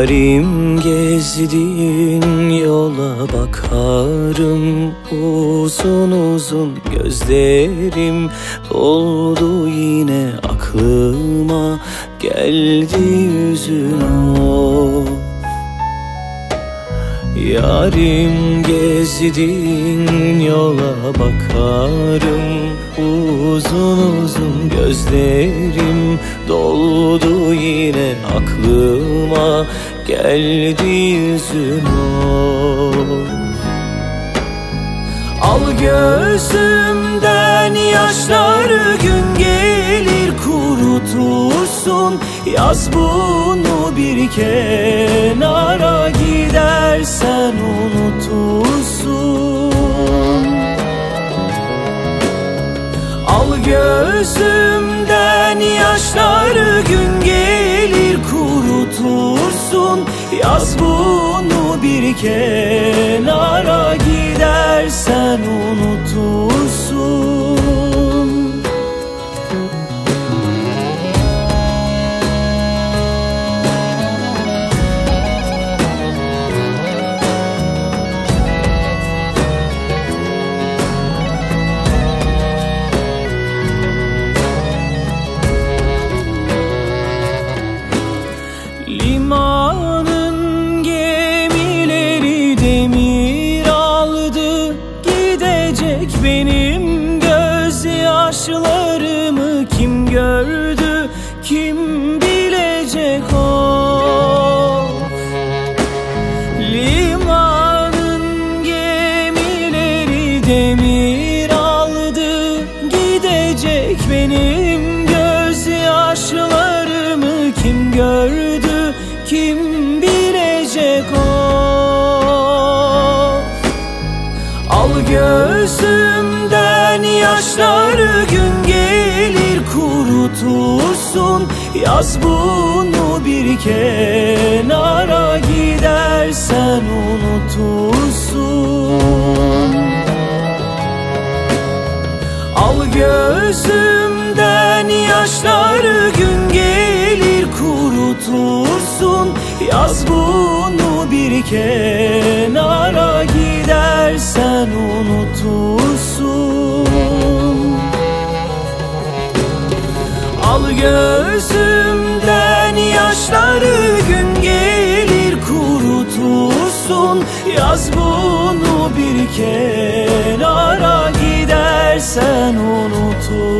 Yarim gezdiğin yola bakarım. Uzun uzun gözlerim doldu yine aklıma. Geldi yüzün o. Yarim gezdiğin yola bakarım Uzun uzun gözlerim doldu yine aklıma. Geldi yüzün o Al gözümden yaşları gün gelir kurutursun. Yaz bunu bir kenara gidersen unutursun gözümden yaşları gün gelir kurutursun. Yaz bunu bir kenara gidersen unutursun gözyaşlarımı kim gördü Kim bilecek of Limanın gemileri demir aldı Gidecek benim gözyaşlarımı kim gördü Kim bilecek of Al gözümden yaşları gün gelir kurutursun. Yaz bunu bir kenara gidersen unutursun. Al gözümden yaşları gün gelir kurutursun. Yaz bunu bir kenara gidersen Al gözümden yaşları gün gelir kurutusun Yaz bunu bir kenara gidersen unutur.